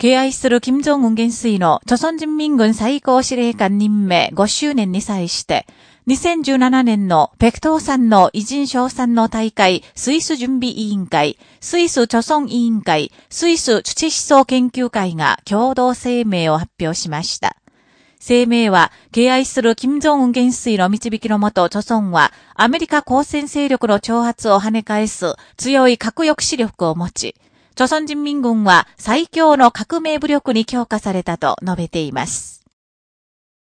敬愛する金正恩元帥の朝鮮人民軍最高司令官任命5周年に際して、2017年の北東山の偉人賞賛の大会スイス準備委員会、スイス朝鮮委員会、スイス土思想研究会が共同声明を発表しました。声明は、敬愛する金正恩元帥の導きのもと、朝鮮は、アメリカ交戦勢力の挑発を跳ね返す強い核抑止力を持ち、朝鮮人民軍は最強の革命武力に強化されたと述べています。